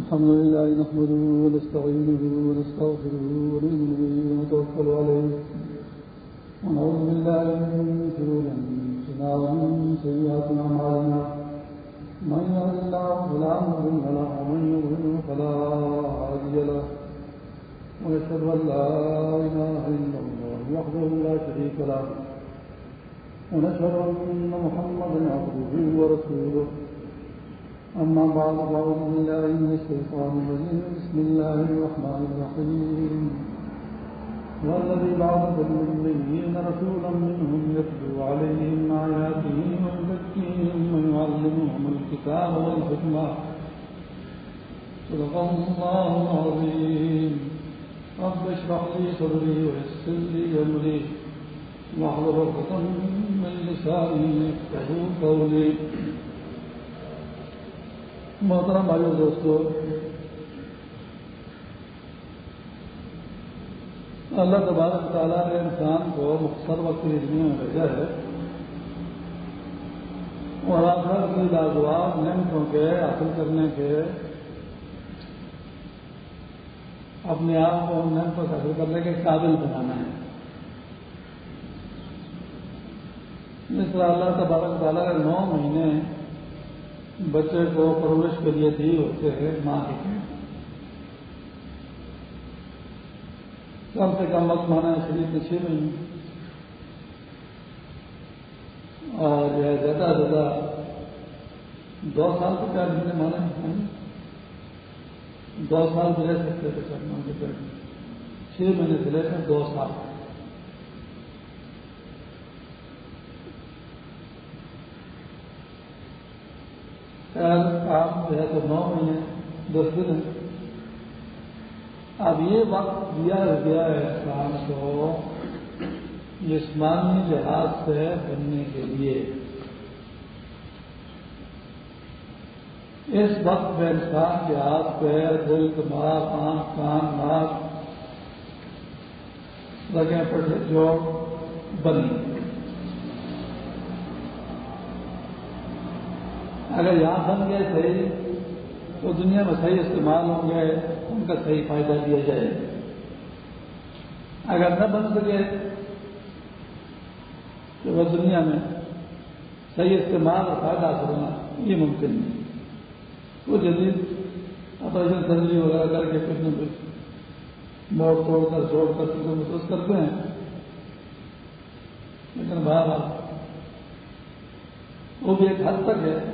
الحمد لله نحمده ونستعينه ونستغفره ونؤمن به ونتوكل عليه ونعوذ بالله من شرور انفسنا ومن سيئات اعمالنا من يهد الله فلا مضل له ومن يضلل فلا هادي له ونشهد ان لا اله الا الله وحده لا شريك له ونشهد ان محمدا عبده ورسوله أما بعد فأعوذ بالله من الشيطان الرجيم. بسم الله الرحمن الرحيم. والذي بعث بالنبيين رسولا منهم يتلو عليهم آياته ويزكيهم ويعلمهم الكتاب والحكمة. صدق الله العظيم. رب اشرح لي صدري ويسر لي أمري. واحلل عقدة من لساني يفقهوا قولي. محترم بھائی اور دوستو۔ اللہ تبارک تعالیٰ نے انسان کو مختصر وقت کی میں بھیجا ہے۔ اور آخر کی لاجواب نعمتوں کے حاصل کرنے کے اپنے آپ کو نعمتوں کو حاصل کرنے کے قابل بنانا ہے۔ اس طرح اللہ تبارک تعالیٰ کے نو مہینے بچے کو پرورش کے لیے دی ہوتے ہیں، ماں کے کم سے کم وقت مانا ہے شریف میں چھ مہینے اور جو ہے، زیادہ زیادہ دو سال کے چار مہینے مانا ہے دو سال سے رہ سکتے تھے چار ماہ کے چھ مہینے سے لے کر دو سال۔ کام جو ہے تو نو مہینے دس دن اب یہ وقت دیا گیا ہے اسلام کو جسمانی لحاظ سے بننے کے لیے۔ اس وقت میں انسان کے ہاتھ پیر، دل، دماغ، آنکھ، کان، ناک لگے پڑے جو بنی۔ اگر یہاں بن گئے صحیح، تو دنیا میں صحیح استعمال ہوں گے، ان کا صحیح فائدہ دیا جائے اگر نہ بن سکے، تو وہ دنیا میں صحیح استعمال اور فائدہ حاصل ہونا یہ ممکن نہیں۔ وہ جدید آپریشن سرجری وغیرہ کر کے کچھ نہ کچھ موڑ توڑ کر جوڑ کر، چیزوں محسوس کرتے ہیں۔ لیکن باہر وہ بھی ایک حد تک ہے۔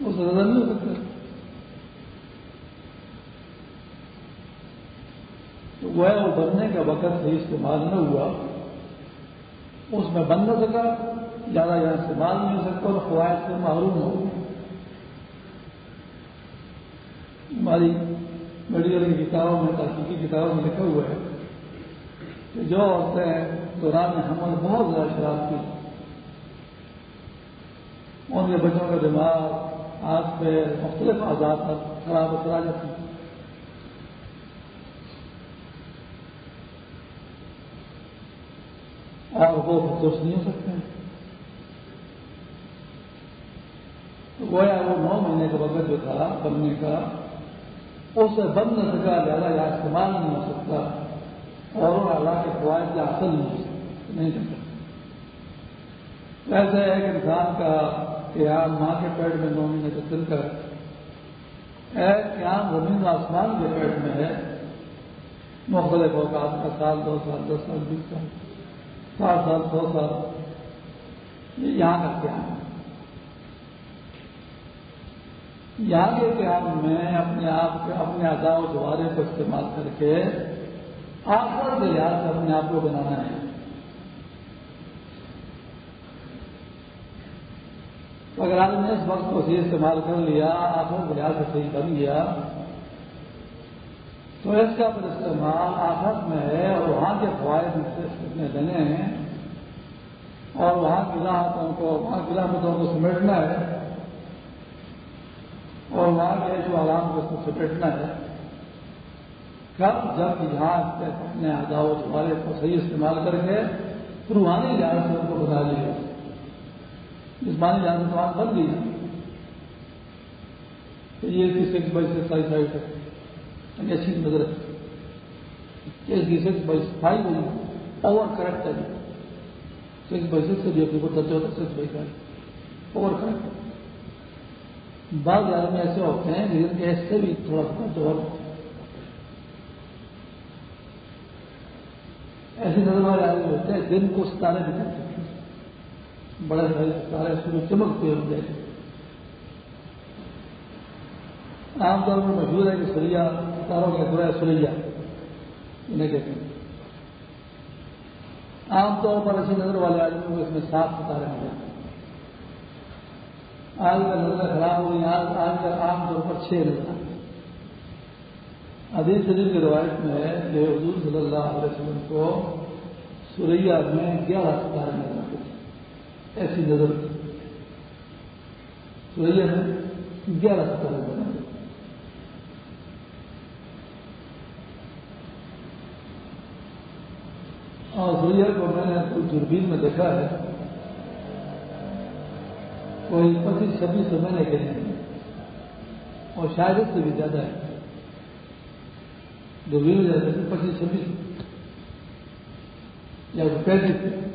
اس سے زیادہ نہیں ہو سکتا۔ تو وہ وہ بننے کا وقت صحیح استعمال نہ ہوا۔ اس میں بن نہ سکا، زیادہ یہاں استعمال نہیں ہو سکتا اور فوائد سے معروم ہو ہماری میڈیکل کی کتابوں میں، تحقیقی کتابوں میں لکھا ہوا ہے کہ جو عورتیں دوران حمل بہت زیادہ شراب کی۔ ان کے بچوں کا دماغ ہاتھ پہ مختلف آزاد خراب اثر آ جاتی ہیں اور وہ خوش نہیں ہو سکتے ہیں تو گویا وہ نو مہینے کا وقت جو تھا، بننے کا، اسے بند نہ سکا زیادہ یا استعمال نہیں ہو سکتا، اور اللہ کے فوائد کا حاصل نہیں ہو سکتا۔ نہیں کر سکتا۔ ایسا ہے کہ انسان کا قیام ماں کے پیٹ میں نو مہینے کا دل کر ہے قیام زمین آسمان کے پیٹ میں ہے؟ مختلف اوقات کا سال، دو سال، دس سال، بیس سال، سات سال، سو سال۔ یہاں کا قیام ہے۔ یہاں کے قیام میں اپنے آپ کے، اپنے اعضاء و کو استعمال کر کے آخر کے لحاظ سے اپنے آپ کو بنانا ہے۔ اگر آدمی نے اس وقت کو صحیح استعمال کر لیا آخر کے لحاظ سے صحیح بن گیا، تو اس کا پھر استعمال آخر میں ہے اور وہاں کے فوائد میں دینے ہیں۔ اور وہاں کی راحتوں کو، وہاں کی رحمتوں کو سمیٹنا ہے۔ اور وہاں کے جو آرام کو اس کو سپیٹنا ہے۔ کب؟ جب یہاں اپنے عداوت والے کو صحیح استعمال کر کے روحانی لحاظ سے ان کو بتا لیا جسمانی لحاظ سے بن گئی تو یہ six by six eyesight ہے یعنی اچھی نظر۔ ہے six by five over correct ہے سکس بائی سکس سے بھی اپنے کو درجہ ہوتا ہے six by five over correct. بعض آدمی ایسے ہوتے ہیں جن کے ایسے بھی تھوڑا سا دور ایسے نظر والے آدمی ہوتے ہیں دن کو ستارے بھی کرتے ہیں۔ بڑے بڑے ستارے سورج چمکتے ہوتے ہیں۔ عام طور پر مشہور ہے کہ سوریا ستاروں کا برا سوریا انہیں کہتے ہیں۔ عام طور پر ایسی نظر والے آدمی کو اس میں سات ستارے مل جاتے ہیں۔ آج کا نظر خراب ہو گئی آج آج کا عام طور پر چھ نظر حدیث شریف کی روایت میں ہے کہ حضور صلی اللہ علیہ وسلم کو سوریا میں گیارہ ستارے نظر آتے تھے۔ ایسی نظر سوریا میں گیارہ ستارے نظر آتے اور سوریا کو میں نے کوئی دوربین میں دیکھا ہے، کوئی پچیس چھبیس سو مہینے کے لیے اور شاید اس سے بھی زیادہ ہے۔ جو بھی جاتے پچیس چھبیس۔ یا پینتیس۔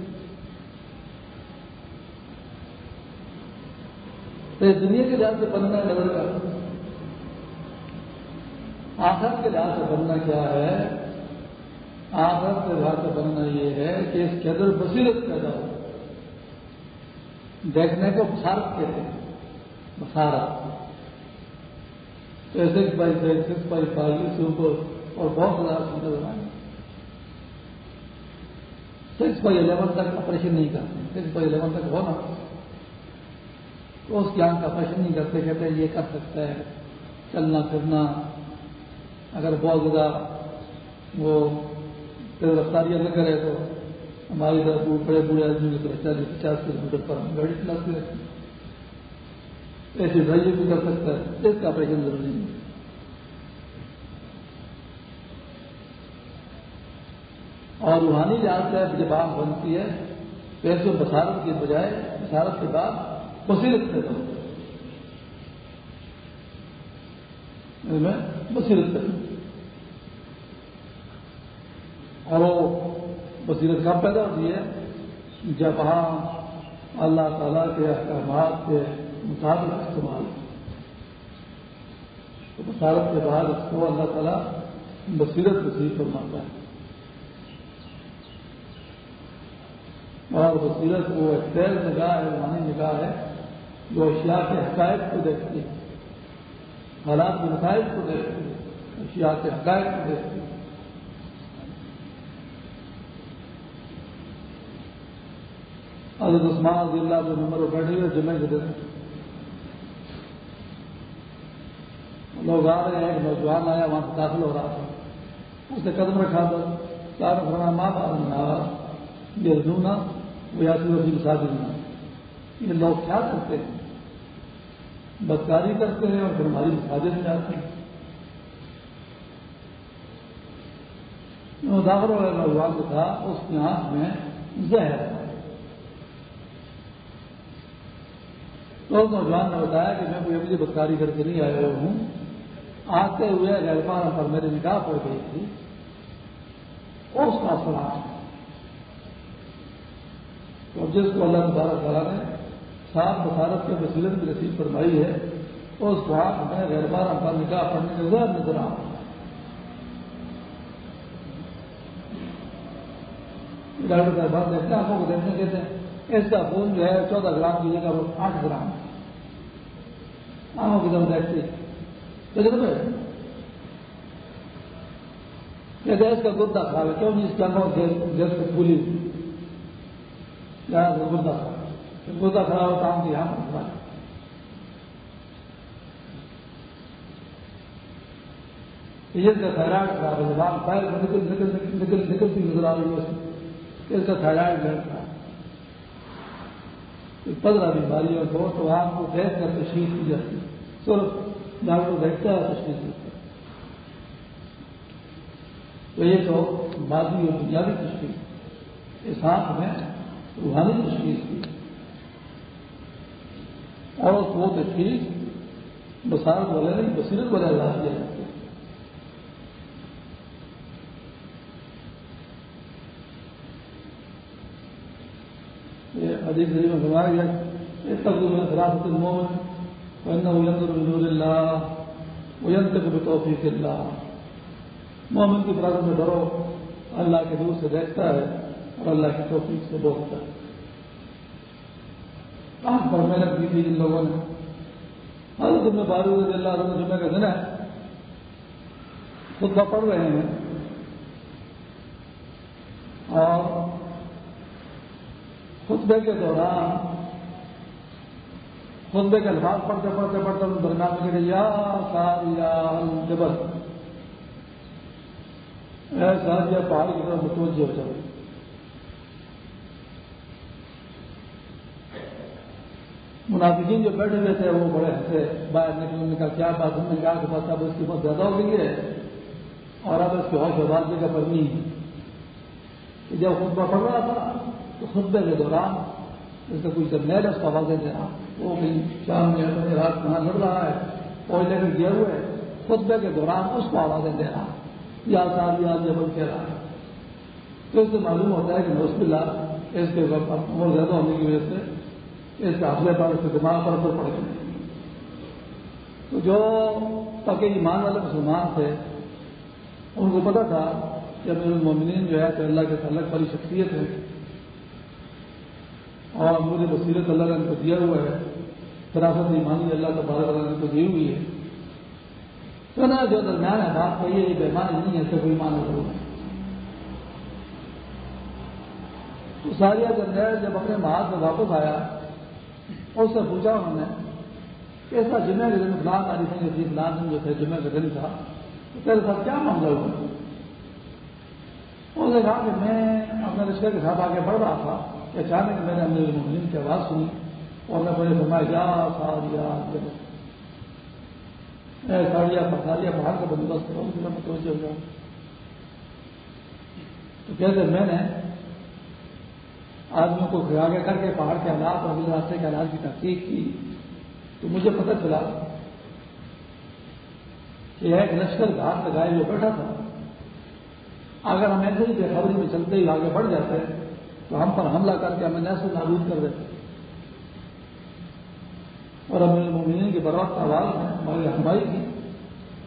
تو دنیا کے لحاظ سے بننا نظر کا آخر کے لحاظ سے بننا کیا ہے؟ آخر کے لحاظ سے بننا یہ ہے کہ اس کے اندر بصیرت پیدا ہو۔ دیکھنے کو بسارت کہتے ہیں۔ بسارت تو six by five six by five اس اوپر اور بہت زیادہ سندر بنائیں سکس بائی الیون تک آپریشن نہیں کرتے سکس بائی الیون تک ہونا تو اس کی آنکھ کا آپریشن نہیں کرتے کہتے ہیں، یہ کر سکتا ہے، چلنا پھرنا۔ اگر بہت زیادہ وہ رفتاریاں نہ کرے تو ہماری طرف بڑے بوڑھے آدمی کی طرف چالیس، پچاس کلو میٹر پر ہم گاڑی چلاتے رہتے ہیں۔ ایسی ڈرائیو بھی کر سکتا ہے، اس کا آپریشن ضروری نہیں۔ اور روحانی لحاظ سے جب آنکھ بنتی ہے، پیسوں بسارت کے بجائے بسارت کے بعد بصیرت پیدا ہوتا ہے بصیرت پیدا اور وہ بصیرت کب پیدا ہوتی ہے؟ جب ہاں اللہ تعالیٰ کے احکامات کے مطابق استعمال تو بصارت کے بعد اس کو اللہ تعالیٰ بصیرت نصیب فرماتا ہے۔ اور بصیرت وہ ایک نگاہ ہے روحانی نگاہ ہے۔ جو اشیاء کے حقائق کو دیکھتی ہے حالات کے مسائل کو دیکھتی ہے اشیاء کے حقائق کو دیکھتی ہے حضرت عثمان رضی اللہ جو نمبر بیٹھے ہوئے جمعے کے دن۔ لوگ آ رہے ہیں ایک نوجوان آیا، وہاں سے داخل ہو رہا تھا۔ اس نے قدم رکھا تھا چار فرما، ماں باپ یہ رونا وہ یاسر وسیم سازنا یہ لوگ کیا کرتے ہیں؟ بدکاری کرتے ہیں اور پھر ہماری مساجد میں جاتے ہیں۔ داخل ہو رہا نوجوان جو تھا، اس کے ہاتھ میں زہر تھا۔ تو نوجوان نے بتایا کہ میں کوئی اپنی بدکاری کر کے نہیں آیا ہوں۔ آتے ہوئے غیربان پر میری نکاح پڑ گئی تھی۔ اس کا سلام تو جس کو اللہ تبارک تعالیٰ نے صاف بخارت کے وسیلت کی رسید فرمائی ہے اس کو آپ میں غیربان پر نکاح پڑھنے کے ذرا نظر آ ڈاکٹر صاحب دیکھتے ہیں آنکھوں کو دیکھنے کہتے ہیں۔ اس کا خون جو ہے، چودہ گرام کی جگہ وہ آٹھ گرام۔ آموں کی طرف دیکھتے تجربے کہتے اس کا گدا کھا لے۔ کیوں نہیں اس کے اندر گیس کو پھولی گدا گدا کھڑا ہو کام کی یہاں پر اس کا تھائرائڈ خراب ہے زبان پیر نکل نکل نکل نکلتی نظر آ رہی ہے اس کا تھائرائڈ گھر پندرہ بیماریوں کو تو آپ کو دیکھ کر تشخیص کی جاتی ہے صرف ڈاکٹر دیکھتا ہے تشخیص کرتا تو یہ تو مادی اور بنیادی تشخیص اس ہاتھ میں روحانی تشخیص کی اور اس وہ تشخیص بسارت والے نہیں، بصیرت والے اللہ کیا جاتے یہ عجیب ذریعے میں فرمایا گیا اس تک میں خراست المومن وانه ينظر بنور الله وينطق مومن کی فراغت میں ڈرو، اللہ کے دور سے دیکھتا ہے اور اللہ کی توفیق سے بولتا ہے۔ کہاں پر محنت کی تھی جن لوگوں نے۔ حضرت میں بارو رضی اللہ عنہ جمعہ کا دن ہے خطبہ پڑھ رہے ہیں۔ اور خطبے کے دوران خطبے کے الفاظ پڑھتے پڑھتے پڑھتے ان درمیان میں یا ساریا جبل اے ساریا پہاڑ کی طرف متوجہ ہو جائے منافقین جو بیٹھے ہوئے تھے، وہ بڑے ہنسے باہر نکلنے نے کہا کیا بات، ہم نے کہا کہ بس اب اس کی بہت زیادہ ہو گئی ہے۔ اور اب اس کی ہوش و جگہ پر ہے۔ جب خطبہ پڑھ رہا تھا، تو خطبے کے دوران اس کا کوئی جب نیل اس کا واضح دے رہا وہ کہیں شام میں رات کہاں لڑ رہا ہے، اور لے کر گئے ہوئے خطبے کے دوران اس کو آوازیں دے رہا۔ یا سال یا جبل کہہ رہا ہے۔ تو اس سے معلوم ہوتا ہے کہ نوسب اللہ اس کے عمر زیادہ ہونے کی وجہ سے اس کا حملے پر، اس کے دماغ پر اثر پڑ گئے تو جو پکے ایمان والے مسلمان تھے، ان کو پتا تھا کہ امیر المومنین جو ہے کہ اللہ کے تعلق والی شخصیت ہے۔ اور مجھے بصیرت اللہ نے ان کو دیا ہوا ہے۔ فراست ایمانی اللہ کا بارہ اللہ نے ان کو دی ہوئی ہے۔ تو نا جو درمیان ہے بات کہیے یہ بیمانی نہیں ہے اس کوئی مان ضرور ہے تو ساریہ جنگل جب اپنے محاذ میں واپس آیا اس سے پوچھا انہوں نے ایسا جمعہ کے دن فلان تاریخ جو تھی فلان دن جو تھے، جمعہ کا دن تھا، تو تیرے ساتھ کیا معاملہ ہوا؟ اس نے کہا کہ میں اپنے رشتے کے ساتھ آگے بڑھ رہا تھا کہ اچانک میں نے اپنے مہین کی آواز سنی اور میں بڑے فرمایا جا ساریا ساڑیا پسالیا پہاڑ کا بندوبست کرو میں توجہ ہو جاؤں۔ تو کہتے میں نے آدمیوں کو آگے کر کے پہاڑ کے حالات اور اگلے راستے کے حالات کی تحقیق کی تو مجھے پتہ چلا کہ ایک لشکر گھاٹ لگائے ہوئے بیٹھا تھا۔ اگر ہم ایسے ہی بے خبری میں چلتے ہی آگے بڑھ جاتے تو ہم پر حملہ کر کے ہمیں نیسو نابود کر دیتے۔ اور ہم المومنین کی بروقت آواز ہے، ہماری رہنمائی کی۔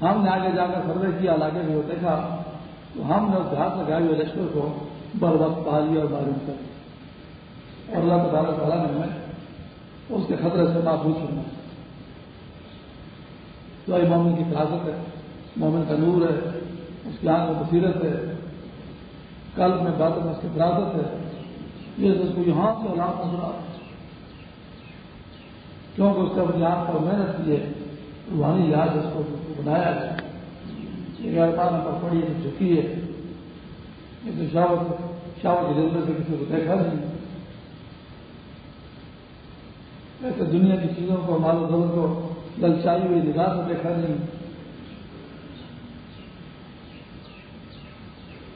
ہم نے آگے جا کر سروے کیا، علاقے میں وہ دیکھا تو ہم نے اس گھاٹ لگائے ہوئے لشکر کو بر وقت پا لیا اور معلوم کر اور اللہ تعالیٰ تعالیٰ نے ہمیں اس کے خطرے سے محفوظ کرنا تو یہ مومن کی فراست ہے، مومن کا نور ہے، اس کی آنکھ میں بصیرت ہے کل میں بات میں اس کی فراست ہے، یہ اس کو یہاں سے اولاد نظر آ کیونکہ اس کا اپنی آنکھ پر محنت کی ہے، روحانی یاد اس کو بنایا ہے۔ یہ پر پڑی ہے جھکی ہے۔ یہ تو شاوت شاوت کی ضرورت سے کسی کو دیکھا نہیں۔ ایسے دنیا کی چیزوں کو مال و دولت کو للچائی ہوئی نگاہ سے دیکھا نہیں۔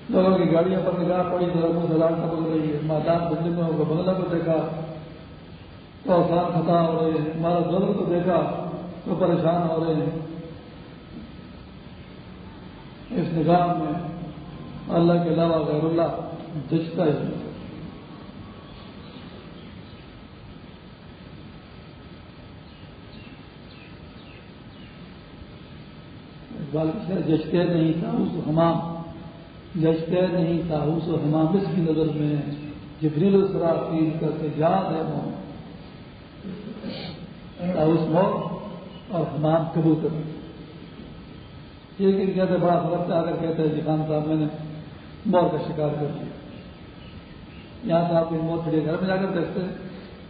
لوگوں کی گاڑیوں پر نگاہ پڑی تو سلام کا بدل رہی ہے۔ مادام بلڈنگوں کو بدلا کو دیکھا۔ تو آسان خطا ہو رہے ہیں۔ مال و دولت کو دیکھا تو پریشان ہو رہے ہیں۔ اس نگاہ میں اللہ کے علاوہ غیر اللہ جچتا ہی بلکہ جشتے نہیں تھا، اس حمام جشتے نہیں تھا، اس حمام اس کی نظر میں؟ جبریل السرافیل کرتے یاد ہے اس موت اور حمام کبوتر لیکن کہتے بڑا فرق آ کر کہتے ہیں جی صاحب، میں نے مور کا شکار کر دیا۔ یہاں سے آپ کی موت کھڑی گھر میں جا کر دیکھتے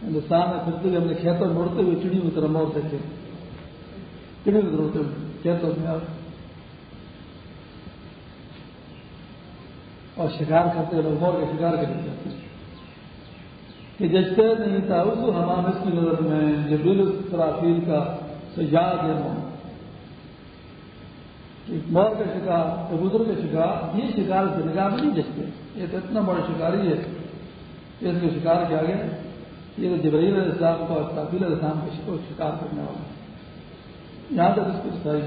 ہندوستان میں پھرتے ہوئے ہم نے کھیتوں میں اڑتے ہوئے چڑی کی طرح مور دیکھے چڑی کی طرح اڑتے ہوئے کھیتوں میں آپ اور شکار کرتے لوگ مور کا شکار کرتے جاتے کہ جشتے نہیں تھا اس حمام اس کی نظر میں جبیل سرافیل کا سجاد ہے۔ مور مور کا شکار کبوتر کا شکار، یہ شکار سے نگاہ میں نہیں جچتے۔ یہ تو اتنا بڑا شکاری ہے کہ اس کے شکار کے آگے یہ تو جبریل السلام کو تحفیل السلام کے شکار کرنے والا یہاں تک اس کی رسائی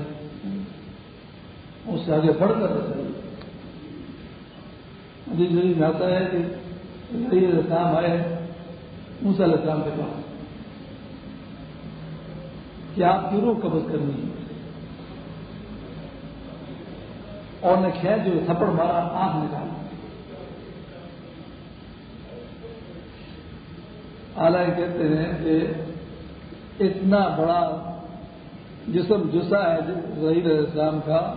اس سے آگے بڑھ کر رسائی جس میں آتا ہے کہ اسلام آئے موسا علیہ السلام کے پاس۔ کہ آپ کی روح قبض کرنی ہے۔ اور نے کھینچ جو تھپڑ مارا آنکھ نکالا۔ حالانکہ کہتے ہیں کہ اتنا بڑا جسم جسا ہے علیہ السلام کا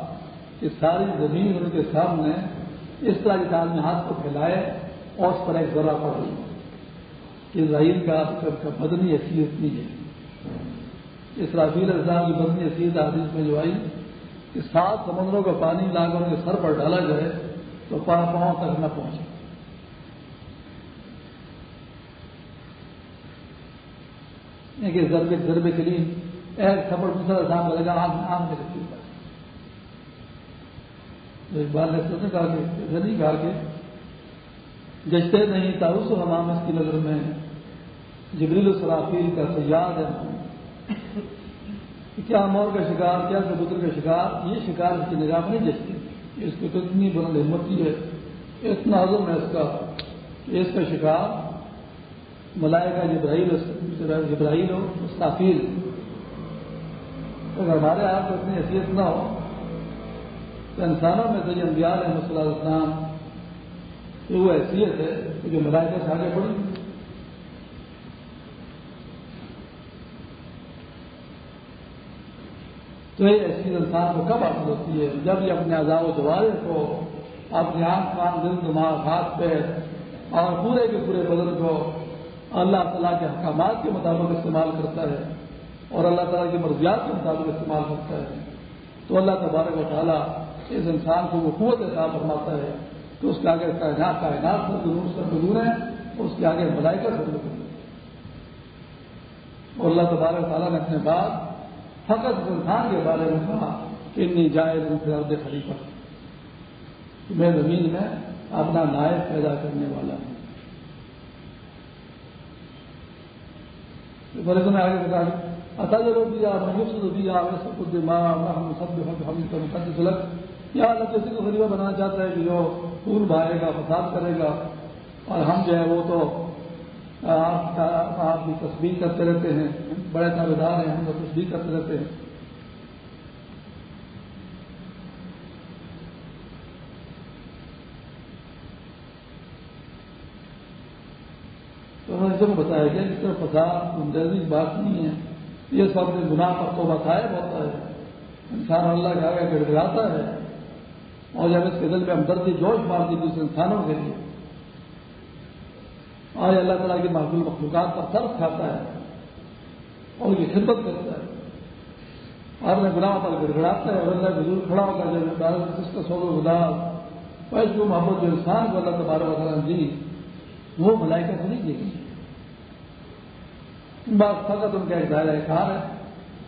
کہ ساری زمین ان کے سامنے اس طرح کے آدمی ہاتھ کو پھیلائے اور اس پر ایک ذرا پڑ رہی کہ رحیل کا مدنی حیثیت نہیں ہے۔ اس رافیل السلام کی مدنی حیثیت حدیث میں جو آئی کہ سات سمندروں کا پانی لا کر ان کے سر پر ڈالا جائے تو پاؤں پاؤں تک نہ پہنچے۔ یعنی ضربے ضربے کے لیے ایک تھپڑ دوسرا سام لگے گا آم آم ایک بار نے کہا کہ نہیں، کہا کہ جشتے نہیں تھا اس ہمام اس کی نظر میں جبریل السلافیل کا سیاد ہے۔ کیا مور کا شکار، کیا کبوتر کا شکار، یہ شکار اس کی نگاہ میں نہیں جچتی اس کو اتنی بلند ہمتی ہے، اتنا عزم ہے اس کا، کہ اس کا شکار ملائکہ جبرائیل جبرائیل ہو استافیل اگر ہمارے آپ کو اتنی حیثیت نہ ہو۔ تو انسانوں میں تو یہ امبیال ہے مسئلہ اسلام وہ حیثیت ہے کہ جو ملائکہ سے آگے بڑھی تو یہ ایسی انسان کو کب حاصل ہوتی ہے؟ جب یہ اپنے عذاب و دوارے کو اپنے آنکھ، کان، دل، دماغ، ہاتھ، پیر اور پورے کے پورے بدن کو اللہ تعالیٰ کے احکامات کے مطابق استعمال کرتا ہے اور اللہ تعالیٰ کی مرضیات کے مطابق استعمال کرتا ہے۔ تو اللہ تبارک و تعالیٰ اس انسان کو وہ قوت احساس فرماتا ہے کہ اس کے آگے کائنات کائنات سے ضرور سے ضرور ہے اور اس کے آگے ملائکہ ضرور ہے۔ اور اللہ تبارک تعالیٰ نے اپنے بعد فقط انسان کے بارے میں کہا کہ انی جائز انفراد خلیفہ۔ میں زمین میں اپنا نائب پیدا کرنے والا ہوں۔ بڑے میں آگے بتا اتاجر دیا مجھے دیا سب کچھ دماغ ہم سب ہم سلک یا اللہ کسی کو غریبہ بنانا چاہتا ہے کہ جو پور بھائے گا، فساد کرے گا، اور ہم جو ہے وہ تو آپ کی تصویر کرتے رہتے ہیں۔ بڑے دعوے دار ہیں، ہم تو تصویر کرتے رہتے ہیں۔ تو نے بتایا گیا اس طرح فساد مندرزی بات نہیں ہے۔ یہ سب نے گناہ پر تو بتایا ہوتا ہے۔ انسان اللہ کے آگے گڑگڑاتا ہے۔ اور جب اس کے دل میں ہمدردی، جوش مارتی دوسرے انسانوں کے لیے۔ اور اللہ تعالیٰ کی محفوظ مخلوقات پر ترس کھاتا ہے اور ان کی خدمت کرتا ہے۔ اور میں گناہ پر گڑگڑاتا ہے اور اللہ بزرگ کھڑا ہوتا ہے۔ جس کا سوگ خدا پیش جو محبت جو انسان کو اللہ تبارک وطالعہ دی، وہ ملائکہ سے نہیں دی گئی بات فقط ان کا ایک دائرہ کار ہے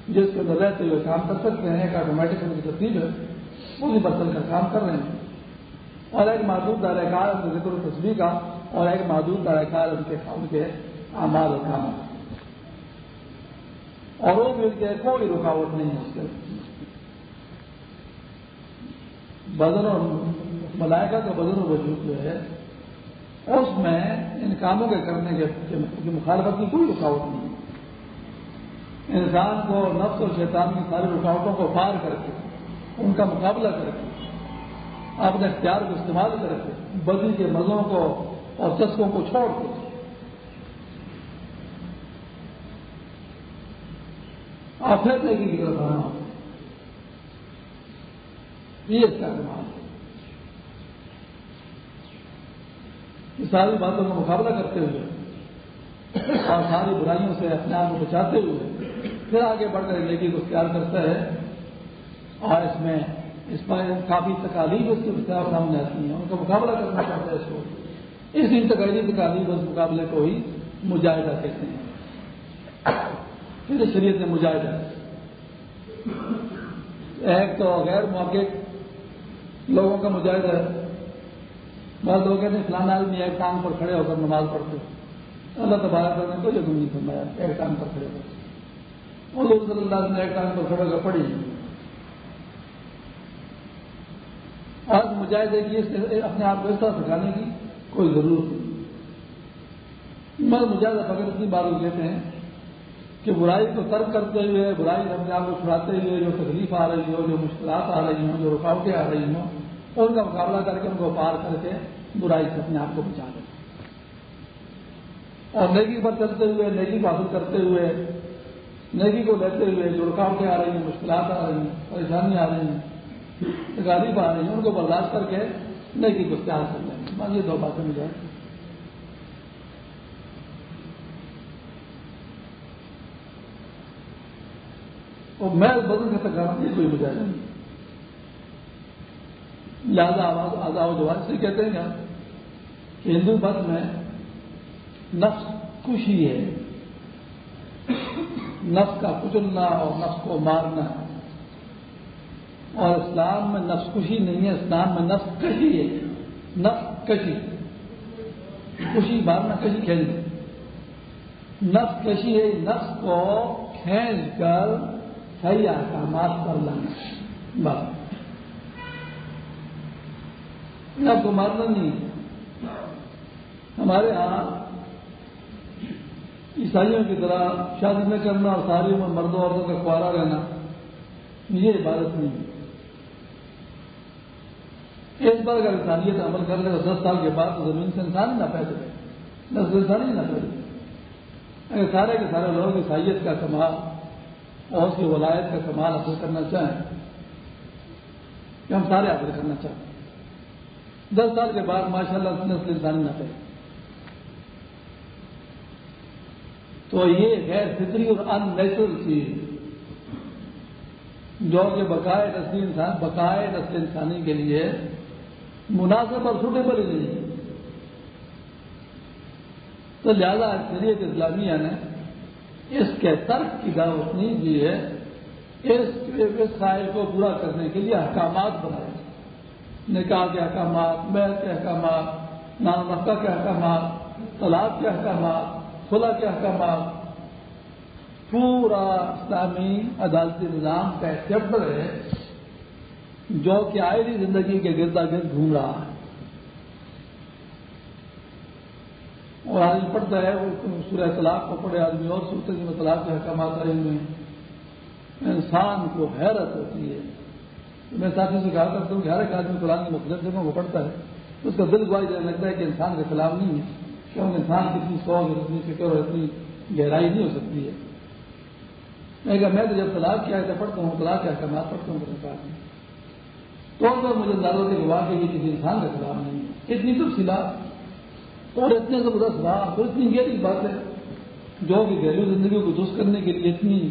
جس کے اندر رہتے ہوئے کام کر سکتے ہیں، ایک آٹومیٹک ان کی ترتیب ہے اسی پر چل کر کام کر رہے ہیں۔ اور ایک معدود دائرہ کار ان کے ذکر و تصویر کا، اور ایک معدود دائرہ کار ان کے کام کے اعمال و کام۔ اور وہ مل کے کوئی رکاوٹ نہیں ہے اس کے۔ بدن اور ملائکہ کا بدن و وجود جو ہے، اس میں ان کاموں کے کرنے کے مخالفت کی کوئی رکاوٹ نہیں۔ ہے انسان کو نفس اور شیطان کی ساری رکاوٹوں کو پار کر کے ان کا مقابلہ کر کے اپنے اختیار کو استعمال کر کے بدی کے مزوں کو اور چسکوں کو چھوڑ کے آپ پھر دیکھیں کی طرف آنا یہ اس کا کمال ہے۔ ساری باتوں کا مقابلہ کرتے ہوئے اور ساری برائیوں سے اپنے آپ کو بچاتے ہوئے پھر آگے بڑھ کر لیکی کو اختیار کرتا ہے اور اس میں اس پر کافی تکالیف اس کے خلاف سامنے آتی ہیں، ان کا مقابلہ کرنا چاہتا ہے اس کو۔ اسی تقریبی تکالیف اس مقابلے کو ہی مجاہدہ کہتے ہیں۔ پھر شریعت میں مجاہدہ۔ ایک تو غیر موقع لوگوں کا مجاہدہ۔ ہے بعض لوگ کہتے ہیں فلانا آدمی ایک ٹانگ پر کھڑے ہو کر نماز پڑھتے اللہ تبارک نے کوئی حکم نہیں فرمایا، ایک ٹانگ پر کھڑے ہو حضور صلی اللہ نے ایک ٹائم پر کھڑے پڑی آج مجاہدے کی اپنے آپ کو اس طرح سکھانے کی کوئی ضرورت نہیں۔ مگر مجاہدہ فکر اتنی بار وہ کہتے ہیں کہ برائی کو ترک کرتے ہوئے، برائی اپنے آپ کو چھڑاتے ہوئے جو تکلیف آ رہی ہو، جو مشکلات آ رہی ہوں، جو رکاوٹیں آ رہی ہوں ان کا مقابلہ کر کے ان کو پار کر کے برائی سے اپنے آپ کو بچا دیں اور نیکی پر چلتے ہوئے، نیکی کو حاصل کرتے ہوئے نیکی کو لیتے ہوئے جو رکاوٹیں آ رہی ہیں، مشکلات آ رہی ہیں، پریشانیاں آ رہی ہیں، تکالیف آ رہی ہیں، ان کو برداشت کر کے نیکی کو اختیار کر لیں۔ بس یہ دو باتیں مل جائیں اور میں بدل سے تکانا یہ کوئی مجھے نہیں۔ لہٰذا آواز آزاد جواز سے کہتے ہیں کہ ہندو مت میں نفس خوشی ہے۔ نفس کا کچلنا اور نفس کو مارنا۔ اور اسلام میں نفس خوشی نہیں ہے، اسلام میں نفس کشی ہے۔ نفس کشی۔ خوشی مارنا، کشی کھیلنا۔ نفس کشی ہے، نفس کو کھینچ کر صحیح احکامات پر لانا۔ بس۔ نفس کو مارنا نہیں۔ ہمارے ہاں عیسائیوں کی طرح شادی نہ کرنا اور ساری عمر مردوں عورتوں کا کوارا رہنا، یہ عبادت نہیں ہے۔ اس بار اگر انسانیت عمل کر لے تو دس سال کے بعد تو زمین سے انسان نہ پیدا کرے دس انسان ہی نہ پیدا اگر سارے کے سارے لوگ عیسائیت کا کمال اور اس کی ولایت کا کمال حاصل کرنا چاہیں کہ ہم سارے حاصل کرنا چاہیں۔ دس سال کے بعد ماشاء اللہ نسل انسانی نہ پیدا تو یہ غیر فطری اور ان نیچرل چیز جو کہ بقائے نسلی انسان بقائے نسل انسانی کے لیے مناسب اور سوٹیبل ہی نہیں ہے۔ تو لہذا شریعت اسلامیہ نے اس کے ترک کی دعوت نہیں دی ہے، اس خواہش کو پورا کرنے کے لیے احکامات بنائے۔ نکاح کے احکامات محل کے احکامات، نام کے احکامات، طلاق کے احکامات کے احکامات پورا اسلامی عدالتی نظام کا چیپٹر ہے، جو کہ آئری زندگی کے گردا گرد گھوم رہا ہے۔ اور آدمی پڑھتا ہے، وہ سورہ طلاق کو پڑھے، آدمی اور سوچتے میں طلاق کے حکامات آئے ہوئے ہیں۔ انسان کو حیرت ہوتی ہے۔ میں ساتھی سے کہا کرتا ہوں کہ ہر ایک آدمی قرآن کی مختلف جگہوں کو پڑھتا ہے، اس کا دل گواہی دینے لگتا ہے کہ انسان کے خلاف نہیں ہے۔ کیونکہ انسان کی اتنی سوچ اور اتنی فکر اور اتنی گہرائی نہیں ہو سکتی ہے۔ میں کہا، میں تو جب طلاق کیا ہے پڑھتا ہوں، طلاق کیا احکامات پڑھتا ہوں میرے پاس میں تو تو مجھے اندازوں کے گواہ کے یہ کسی انسان کا خلاف نہیں ہے۔ اتنی تو سلا۔ اور اتنے زبردست بات اور اتنی گہری بات ہے جو کہ گھریلو زندگی کو درست کرنے کے لیے اتنی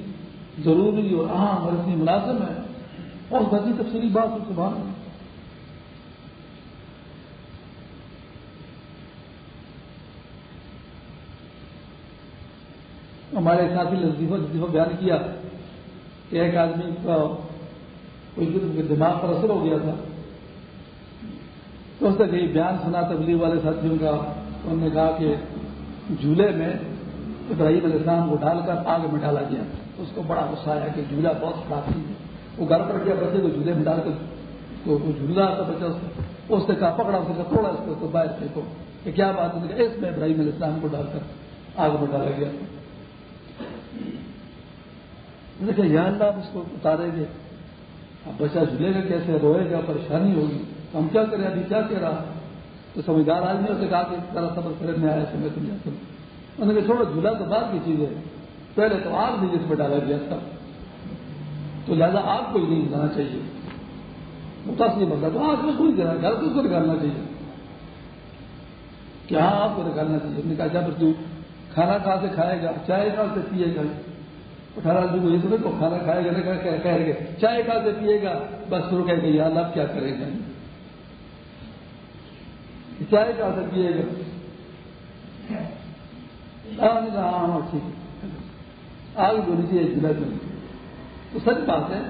ضروری اور اہم اور اتنی ملازم ہے۔ اور بڑی تفصیلی بات اس کے بعد ہمارے ساتھی لذیفہ لذیفہ بیان کیا کہ ایک آدمی کا کوئی کے دماغ پر اثر ہو گیا تھا تو اس نے کہیں بیان سنا تبلیغ والے ساتھیوں کا انہوں نے کہا کہ جھولے میں ابراہیم علیہ السلام کو ڈال کر آگ میں ڈالا گیا اس کو بڑا غصہ آیا کہ جھولا بہت کافی ہے۔ وہ گھر پر گیا، بچے کو جھولے میں ڈال کر تو جھولا تھا بچہ اس نے کہا، پکڑا، اس نے تھوڑا اس کو باہر پھینکو کہ کیا بات ہے۔ اس میں ابراہیم علیہ السلام کو ڈال کر آگ میں ڈالا گیا۔ دیکھیں یا اللہ اس کو اتارے گے. اب بچہ جھولے گا کیسے؟ روئے گا، پریشانی ہوگی۔ ہم کیا کریں؟ ابھی کیا کہہ رہا؟ تو سمجھدار آدمی سے کہا کہ ذرا سبر کرنے میں آیا سمے تم جاتا انہوں نے کہا، چھوڑو، جھولا تو بعد کی چیز ہے۔ پہلے تو آگ بھی جس میں ڈالا گیا تھا۔ تو لہٰذا آگ کو ہی نہیں جانا چاہیے۔ متاثر نہیں بنتا تو آگ میں کوئی دینا گھر کو کو نکالنا چاہیے۔ کیا آپ کو نکالنا چاہیے؟ نے کہا، جب تو کھانا کہاں سے کھائے گا، چائے کہاں سے پیے گا۔ اٹھارہ آدمی کو یہ تو نہیں کھانا کھائے گا کہہ رہے چائے کہاں سے پیے گا؟ بس شروع کہہ کہ یار، اب کیا کرے گا چائے کہاں سے پیے گا؟ ہاں, ہاں،, ہاں،, ہاں، ٹھیک۔ آگ بولی چاہیے تو سچ بات ہے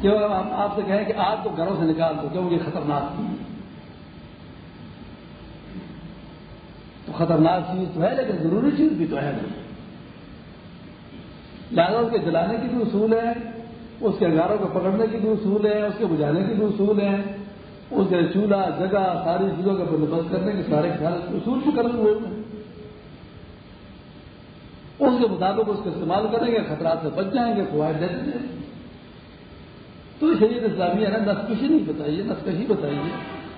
کہ ہم آپ سے کہیں کہ آگ تو گھروں سے نکال دو کیوں یہ خطرناک چیز تو خطرناک چیز تو ہے، لیکن ضروری چیز بھی تو ہے۔ لہٰذا اس کے جلانے کی بھی اصول ہے، اس کے انگاروں کو پکڑنے کی بھی اصول ہے، اس کے بجھانے کی بھی اصول ہے۔ اس کے چولہا، جگہ، ساری چیزوں کا بندوبست کرنے کے سارے خیال، اصول بھی کرنے ہوئے۔ ہیں اس کے مطابق اس کا استعمال کریں گے، خطرات سے بچ جائیں گے، فوائد دے دیں گے۔ تو شریعت اسلامیہ نے نسکشی نہیں بتائیے نسکشی بتائیے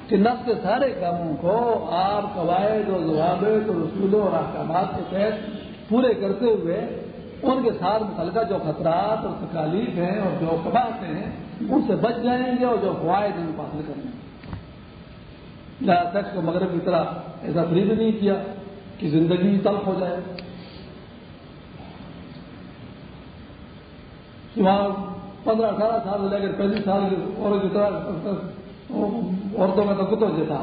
کہ نس کے سارے کاموں کو آپ قواعد اور ضوابط اور اصولوں اور احکامات کے تحت پورے کرتے ہوئے ان کے ساتھ متعلقہ جو خطرات اور تکالیف ہیں اور جو قباط ہیں، ان سے بچ جائیں گے اور جو فوائد ان کو حاصل کریں گے۔ سیکس کو مغرب کی طرح ایسا فری بھی نہیں کیا کہ زندگی تلخ ہو جائے۔ وہاں پندرہ، اٹھارہ سال سے لے کر پینتیس سال کی عورت کی طرح عورتوں کا تو کتوں دیتا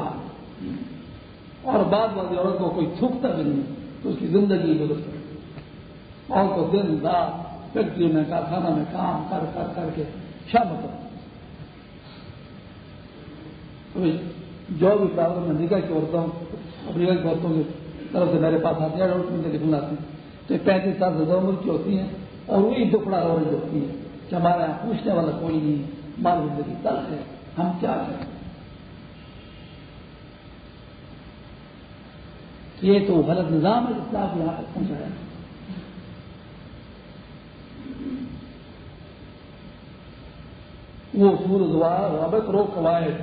اور بعد بعد عورت کو کوئی تھوکتا بھی نہیں، تو اس کی زندگی درست اور تو دن رات فیکٹری میں کارخانہ میں کام کر کر کر کے شام کر جو بھی پرابلم میں نکل کی عورتوں امریکہ کی عورتوں کی طرف سے میرے پاس آتی ہے لکھنا آتی تو پینتیس سال سے دو عمر کی ہوتی ہیں، اور وہی دکڑا عورت ہوتی ہے کہ ہمارے یہاں پوچھنے والا کوئی نہیں مال زندگی تلخ ہے، ہم کیا کریں؟ یہ تو غلط نظام ہے جس آپ یہاں تک پہنچایا وہ اصول رابط رو قواعد،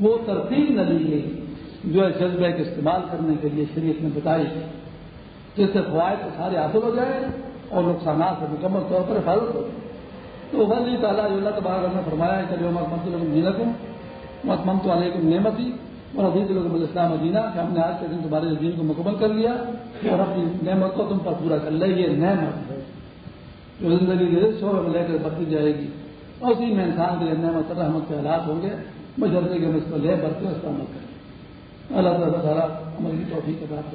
وہ ترتیب نہ لی گئی، جو ہے جذبے کے استعمال کرنے کے لیے شریعت نے بتائی۔ جس سے فوائد سارے حاصل ہو جائے اور نقصانات سے مکمل طور پر حفاظت ہو تو غلطی تعالیٰ اللہ تبار نے فرمایا کہ جو محمد الدین کو محمد علیہ نعمتی اور عزیز الحکم الاسلام مدینہ کہ ہم نے آج کے دن تمہارے دین کو مکمل کر لیا اور اپنی نعمت کو تم پر پورا کر لے یہ نعمت ہے جو زندگی کے میں لے کر بڑھتی جائے گی۔ اسی میں انسان کے لیے نعمت رحمت کے حالات ہوں گے۔ بجرنے کے اس کو لے برتے اس کا عمل کریں اللہ تعالیٰ سارا عمل کی توفیق کے بعد